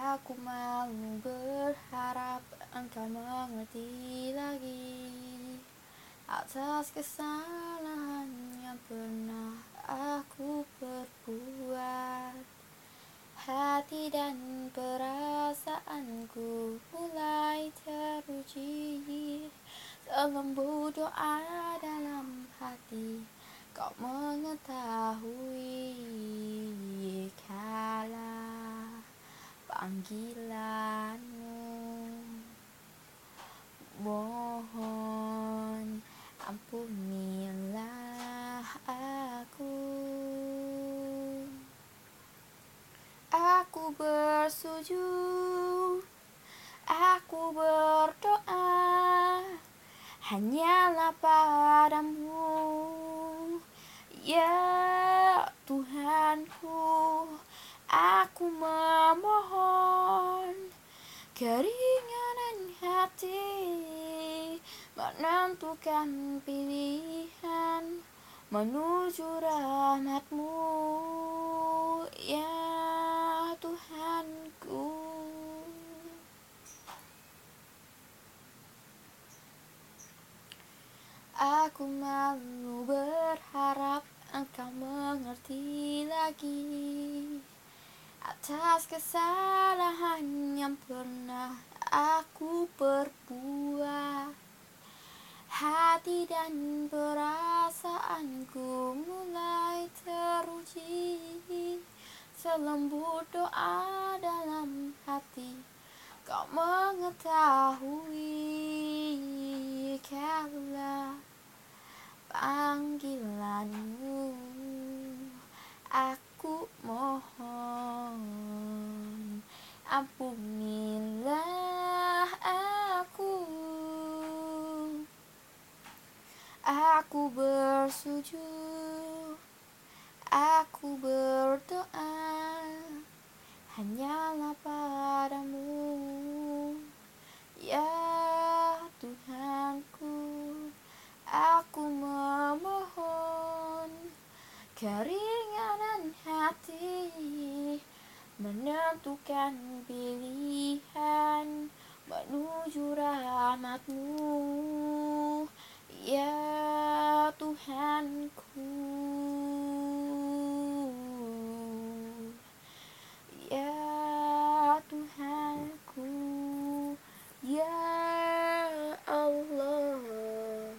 Aku malu berharap engkau mengerti lagi Atas kesalahan yang pernah aku perbuat. Hati dan perasaanku mulai teruji. Selembut doa dalam hati Kau mengetahui panggilanmu. Mohon ampunilah aku. Aku bersujud Aku berdoa Hanyalah padamu. Ya Tuhanku Aku memohon Keringanan hati Menentukan pilihan Menuju rahmatmu. Ya Tuhanku. Aku malu berharap engkau mengerti lagi Atas kesalahan yang pernah aku perbuat. Hati dan perasaanku mulai teruji. Selembut doa dalam hati Kau mengetahui kala panggilanmu. Aku mohon ampunilah aku. Aku bersujud Aku berdoa. Hanyalah padamu. Ya Tuhanku Aku memohon Keringanan hati Menentukan pilihan Menuju rahmatmu. Ya